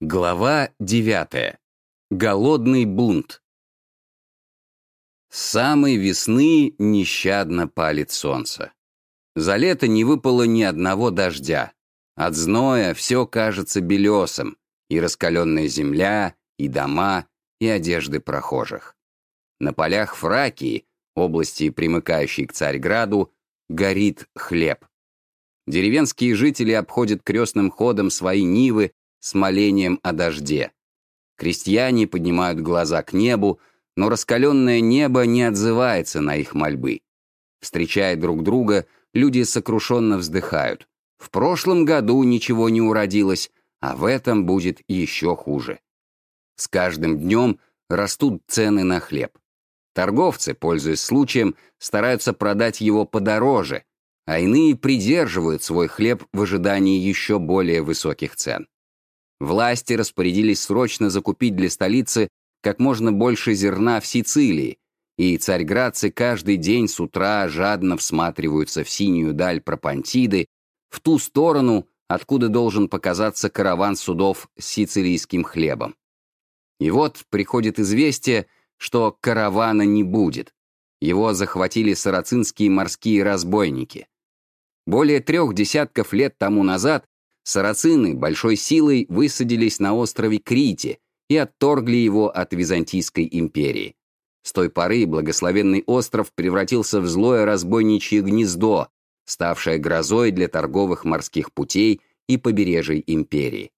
Глава девятая. Голодный бунт. С самой весны нещадно палит солнце. За лето не выпало ни одного дождя. От зноя все кажется белесым, и раскаленная земля, и дома, и одежды прохожих. На полях Фракии, области, примыкающей к Царьграду, горит хлеб. Деревенские жители обходят крестным ходом свои нивы с молением о дожде. Крестьяне поднимают глаза к небу, но раскаленное небо не отзывается на их мольбы. Встречая друг друга, люди сокрушенно вздыхают. В прошлом году ничего не уродилось, а в этом будет еще хуже. С каждым днем растут цены на хлеб. Торговцы, пользуясь случаем, стараются продать его подороже, а иные придерживают свой хлеб в ожидании еще более высоких цен. Власти распорядились срочно закупить для столицы как можно больше зерна в Сицилии, и царьградцы каждый день с утра жадно всматриваются в синюю даль Пропантиды, в ту сторону, откуда должен показаться караван судов с сицилийским хлебом. И вот приходит известие, что каравана не будет. Его захватили сарацинские морские разбойники. Более трех десятков лет тому назад Сарацины большой силой высадились на острове Крите и отторгли его от Византийской империи. С той поры благословенный остров превратился в злое разбойничье гнездо, ставшее грозой для торговых морских путей и побережий империи.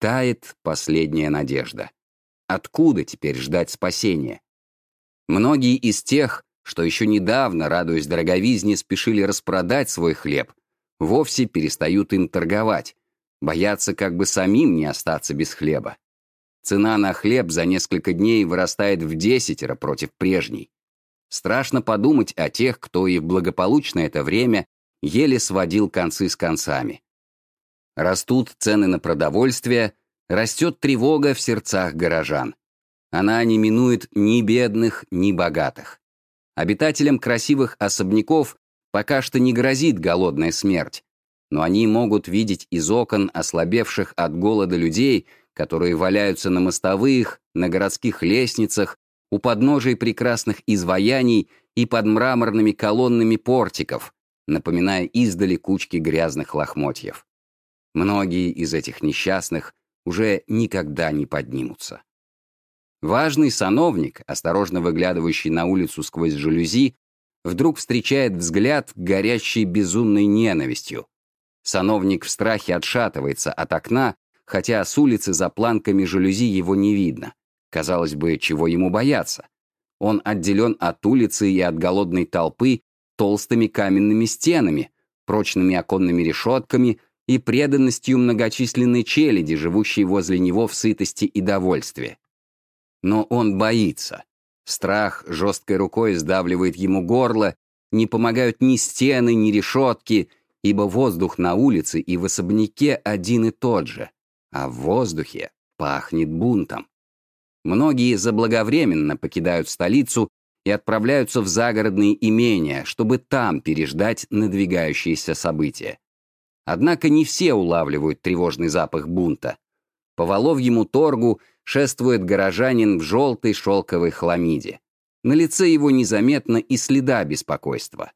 Тает последняя надежда. Откуда теперь ждать спасения? Многие из тех, что еще недавно, радуясь дороговизне, спешили распродать свой хлеб, вовсе перестают им торговать, боятся как бы самим не остаться без хлеба. Цена на хлеб за несколько дней вырастает в десятеро против прежней. Страшно подумать о тех, кто и в благополучное это время еле сводил концы с концами. Растут цены на продовольствие, растет тревога в сердцах горожан. Она не минует ни бедных, ни богатых. Обитателям красивых особняков Пока что не грозит голодная смерть, но они могут видеть из окон ослабевших от голода людей, которые валяются на мостовых, на городских лестницах, у подножий прекрасных изваяний и под мраморными колоннами портиков, напоминая издали кучки грязных лохмотьев. Многие из этих несчастных уже никогда не поднимутся. Важный сановник, осторожно выглядывающий на улицу сквозь жалюзи, вдруг встречает взгляд, горящий безумной ненавистью. Сановник в страхе отшатывается от окна, хотя с улицы за планками жалюзи его не видно. Казалось бы, чего ему бояться? Он отделен от улицы и от голодной толпы толстыми каменными стенами, прочными оконными решетками и преданностью многочисленной челяди, живущей возле него в сытости и довольстве. Но он боится. Страх жесткой рукой сдавливает ему горло, не помогают ни стены, ни решетки, ибо воздух на улице и в особняке один и тот же, а в воздухе пахнет бунтом. Многие заблаговременно покидают столицу и отправляются в загородные имения, чтобы там переждать надвигающиеся события. Однако не все улавливают тревожный запах бунта. По Воловьему торгу шествует горожанин в желтой шелковой хламиде. На лице его незаметно и следа беспокойства.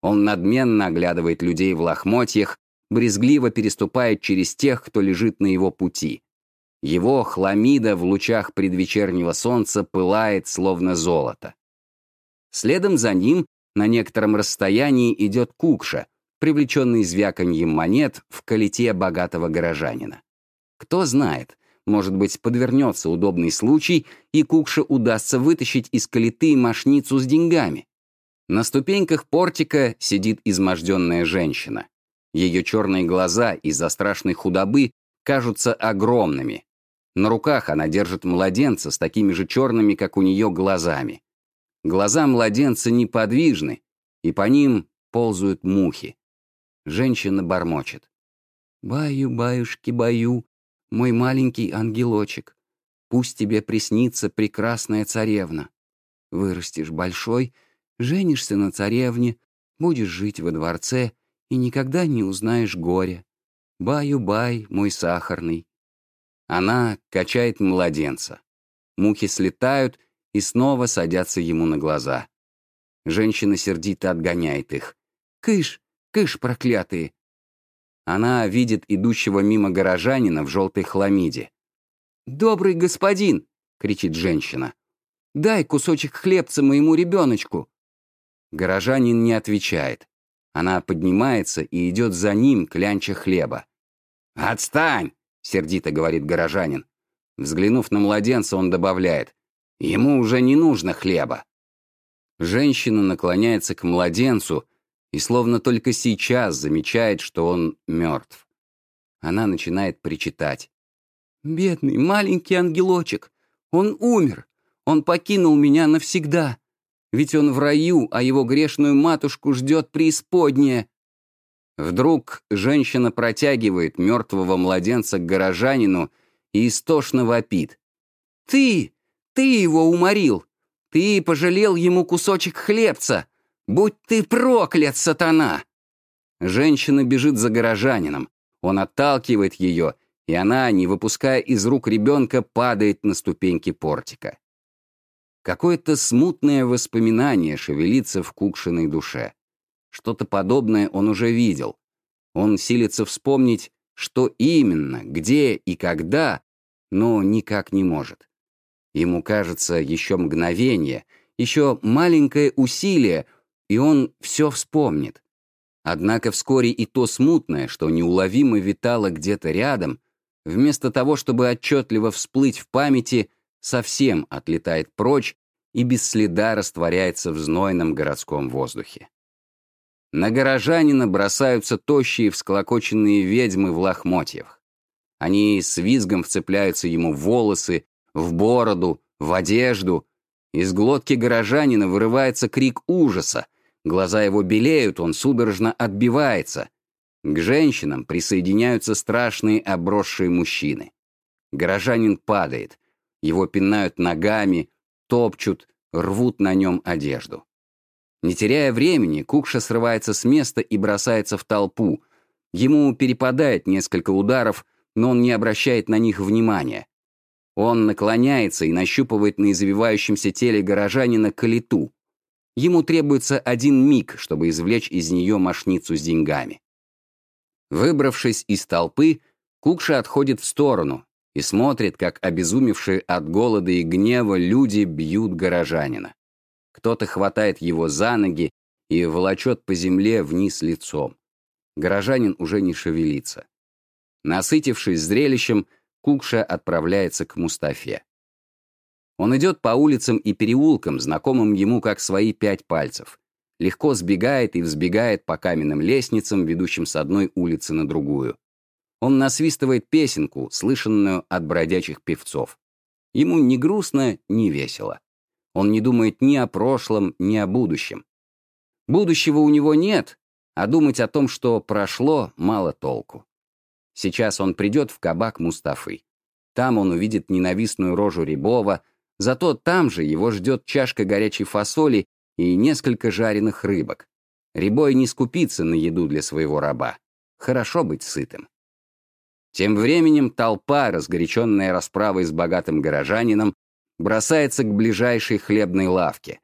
Он надменно оглядывает людей в лохмотьях, брезгливо переступает через тех, кто лежит на его пути. Его хламида в лучах предвечернего солнца пылает, словно золото. Следом за ним на некотором расстоянии идет кукша, привлеченный звяканьем монет в колите богатого горожанина. Кто знает, может быть, подвернется удобный случай, и Кукше удастся вытащить из калиты мошницу с деньгами. На ступеньках портика сидит изможденная женщина. Ее черные глаза из-за страшной худобы кажутся огромными. На руках она держит младенца с такими же черными, как у нее, глазами. Глаза младенца неподвижны, и по ним ползают мухи. Женщина бормочет. «Баю-баюшки-баю, мой маленький ангелочек, пусть тебе приснится прекрасная царевна. Вырастешь большой, женишься на царевне, будешь жить во дворце и никогда не узнаешь горя. Баю-бай, мой сахарный. Она качает младенца. Мухи слетают и снова садятся ему на глаза. Женщина сердито отгоняет их. «Кыш! Кыш, проклятые!» Она видит идущего мимо горожанина в желтой хламиде. «Добрый господин!» — кричит женщина. «Дай кусочек хлебца моему ребеночку!» Горожанин не отвечает. Она поднимается и идет за ним, клянча хлеба. «Отстань!» — сердито говорит горожанин. Взглянув на младенца, он добавляет. «Ему уже не нужно хлеба». Женщина наклоняется к младенцу и словно только сейчас замечает, что он мертв. Она начинает причитать. «Бедный маленький ангелочек! Он умер! Он покинул меня навсегда! Ведь он в раю, а его грешную матушку ждет преисподняя!» Вдруг женщина протягивает мертвого младенца к горожанину и истошно вопит. «Ты! Ты его уморил! Ты пожалел ему кусочек хлебца! Будь ты проклят, сатана!» Женщина бежит за горожанином. Он отталкивает ее, и она, не выпуская из рук ребенка, падает на ступеньки портика. Какое-то смутное воспоминание шевелится в Кукшиной душе. Что-то подобное он уже видел. Он силится вспомнить, что именно, где и когда, но никак не может. Ему кажется еще мгновение, еще маленькое усилие, и он все вспомнит. Однако вскоре и то смутное, что неуловимо витало где-то рядом, вместо того, чтобы отчетливо всплыть в памяти, совсем отлетает прочь и без следа растворяется в знойном городском воздухе. На горожанина бросаются тощие всклокоченные ведьмы в лохмотьях. Они с визгом вцепляются ему в волосы, в бороду, в одежду. Из глотки горожанина вырывается крик ужаса. Глаза его белеют, он судорожно отбивается. К женщинам присоединяются страшные обросшие мужчины. Горожанин падает. Его пинают ногами, топчут, рвут на нем одежду. Не теряя времени, Кукша срывается с места и бросается в толпу. Ему перепадает несколько ударов, но он не обращает на них внимания. Он наклоняется и нащупывает на извивающемся теле горожанина калиту. Ему требуется один миг, чтобы извлечь из нее мошницу с деньгами. Выбравшись из толпы, Кукша отходит в сторону и смотрит, как обезумевшие от голода и гнева люди бьют горожанина. Кто-то хватает его за ноги и волочет по земле вниз лицом. Горожанин уже не шевелится. Насытившись зрелищем, Кукша отправляется к Мустафе. Он идет по улицам и переулкам, знакомым ему как свои пять пальцев. Легко сбегает и взбегает по каменным лестницам, ведущим с одной улицы на другую. Он насвистывает песенку, слышанную от бродячих певцов. Ему ни грустно, ни весело. Он не думает ни о прошлом, ни о будущем. Будущего у него нет, а думать о том, что прошло, мало толку. Сейчас он придет в кабак Мустафы. Там он увидит ненавистную рожу Рябова, зато там же его ждет чашка горячей фасоли и несколько жареных рыбок. Рябой не скупится на еду для своего раба. Хорошо быть сытым. Тем временем толпа, разгоряченная расправой с богатым горожанином, бросается к ближайшей хлебной лавке.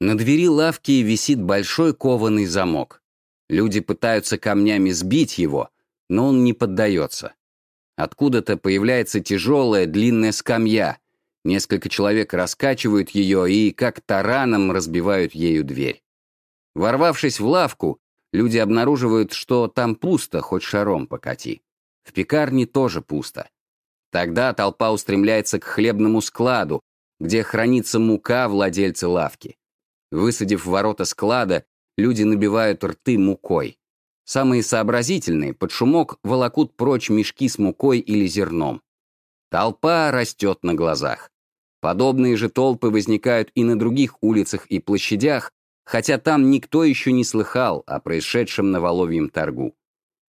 На двери лавки висит большой кованый замок. Люди пытаются камнями сбить его, но он не поддается. Откуда-то появляется тяжелая длинная скамья. Несколько человек раскачивают ее и, как тараном, разбивают ею дверь. Ворвавшись в лавку, люди обнаруживают, что там пусто, хоть шаром покати. В пекарне тоже пусто. Тогда толпа устремляется к хлебному складу, где хранится мука владельца лавки. Высадив ворота склада, люди набивают рты мукой. Самые сообразительные под шумок волокут прочь мешки с мукой или зерном. Толпа растет на глазах. Подобные же толпы возникают и на других улицах и площадях, хотя там никто еще не слыхал о происшедшем на Воловьем торгу.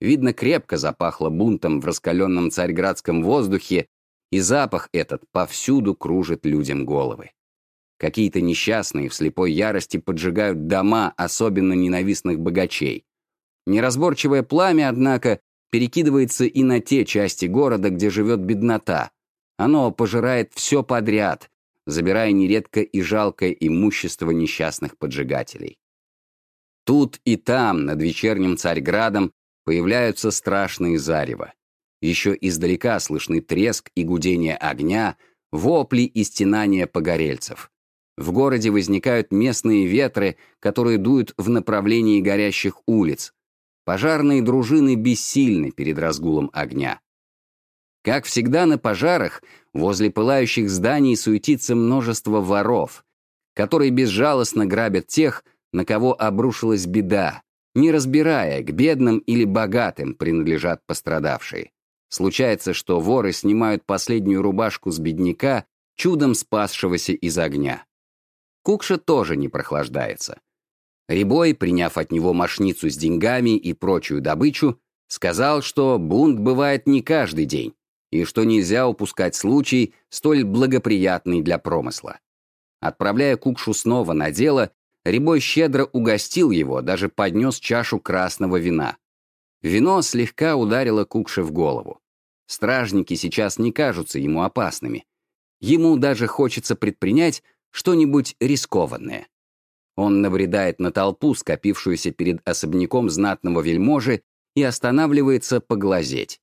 Видно, крепко запахло бунтом в раскаленном царьградском воздухе, и запах этот повсюду кружит людям головы. Какие-то несчастные в слепой ярости поджигают дома особенно ненавистных богачей. Неразборчивое пламя, однако, перекидывается и на те части города, где живет беднота. Оно пожирает все подряд, забирая нередко и жалкое имущество несчастных поджигателей. Тут и там, над вечерним Царьградом, появляются страшные зарева. Еще издалека слышны треск и гудение огня, вопли и стенания погорельцев. В городе возникают местные ветры, которые дуют в направлении горящих улиц. Пожарные дружины бессильны перед разгулом огня. Как всегда на пожарах, возле пылающих зданий суетится множество воров, которые безжалостно грабят тех, на кого обрушилась беда, не разбирая, к бедным или богатым принадлежат пострадавшие. Случается, что воры снимают последнюю рубашку с бедняка, чудом спасшегося из огня. Кукша тоже не прохлаждается. Рябой, приняв от него мошницу с деньгами и прочую добычу, сказал, что бунт бывает не каждый день, и что нельзя упускать случай, столь благоприятный для промысла. Отправляя Кукшу снова на дело, Рябой щедро угостил его, даже поднес чашу красного вина. Вино слегка ударило Кукше в голову. Стражники сейчас не кажутся ему опасными. Ему даже хочется предпринять что-нибудь рискованное. Он набредает на толпу, скопившуюся перед особняком знатного вельможи, и останавливается поглазеть.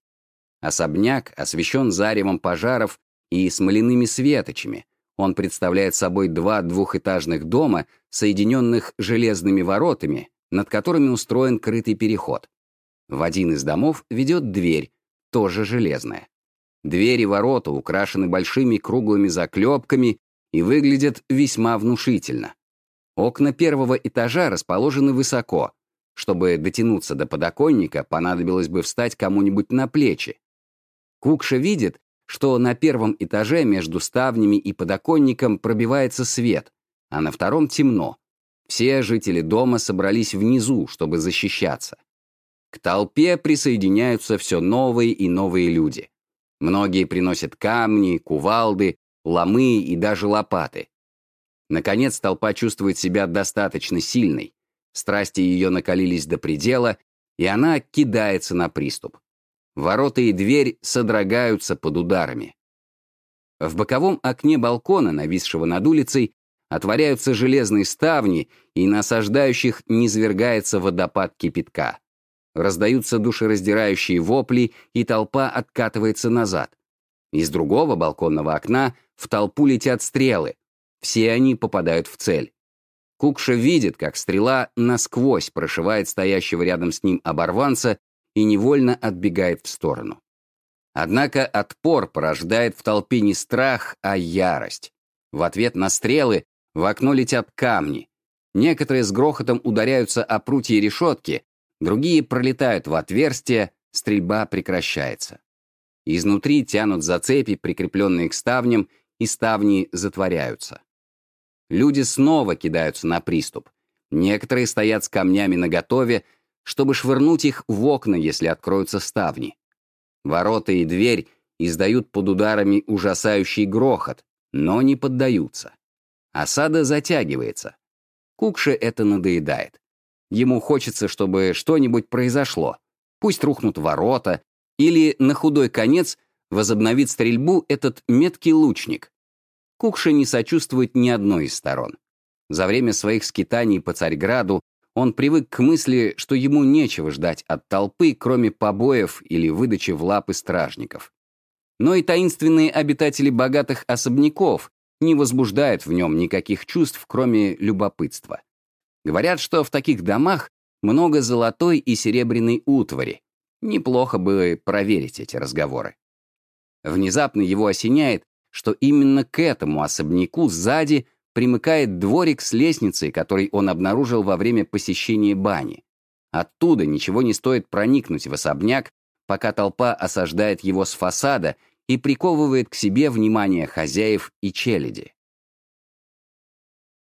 Особняк освещен заревом пожаров и смоляными светочами. Он представляет собой два двухэтажных дома, соединенных железными воротами, над которыми устроен крытый переход. В один из домов ведет дверь, тоже железная. Двери ворота украшены большими круглыми заклепками и выглядят весьма внушительно. Окна первого этажа расположены высоко. Чтобы дотянуться до подоконника, понадобилось бы встать кому-нибудь на плечи. Кукша видит, что на первом этаже между ставнями и подоконником пробивается свет, а на втором темно. Все жители дома собрались внизу, чтобы защищаться. К толпе присоединяются все новые и новые люди. Многие приносят камни, кувалды, ломы и даже лопаты. Наконец толпа чувствует себя достаточно сильной, страсти ее накалились до предела, и она кидается на приступ. Ворота и дверь содрогаются под ударами. В боковом окне балкона, нависшего над улицей, отворяются железные ставни, и на осаждающих низвергается водопад кипятка. Раздаются душераздирающие вопли, и толпа откатывается назад. Из другого балконного окна в толпу летят стрелы. Все они попадают в цель. Кукша видит, как стрела насквозь прошивает стоящего рядом с ним оборванца и невольно отбегает в сторону. Однако отпор порождает в толпе не страх, а ярость. В ответ на стрелы в окно летят камни. Некоторые с грохотом ударяются о прутья решетки, другие пролетают в отверстие, стрельба прекращается. Изнутри тянут за цепи, прикрепленные к ставням, и ставни затворяются. Люди снова кидаются на приступ. Некоторые стоят с камнями наготове, чтобы швырнуть их в окна, если откроются ставни. Ворота и дверь издают под ударами ужасающий грохот, но не поддаются. Осада затягивается. Кукше это надоедает. Ему хочется, чтобы что-нибудь произошло. Пусть рухнут ворота, или, на худой конец, возобновит стрельбу этот меткий лучник. Кукша не сочувствует ни одной из сторон. За время своих скитаний по Царьграду он привык к мысли, что ему нечего ждать от толпы, кроме побоев или выдачи в лапы стражников. Но и таинственные обитатели богатых особняков не возбуждают в нем никаких чувств, кроме любопытства. Говорят, что в таких домах много золотой и серебряной утвари, Неплохо бы проверить эти разговоры. Внезапно его осеняет, что именно к этому особняку сзади примыкает дворик с лестницей, который он обнаружил во время посещения бани. Оттуда ничего не стоит проникнуть в особняк, пока толпа осаждает его с фасада и приковывает к себе внимание хозяев и челяди.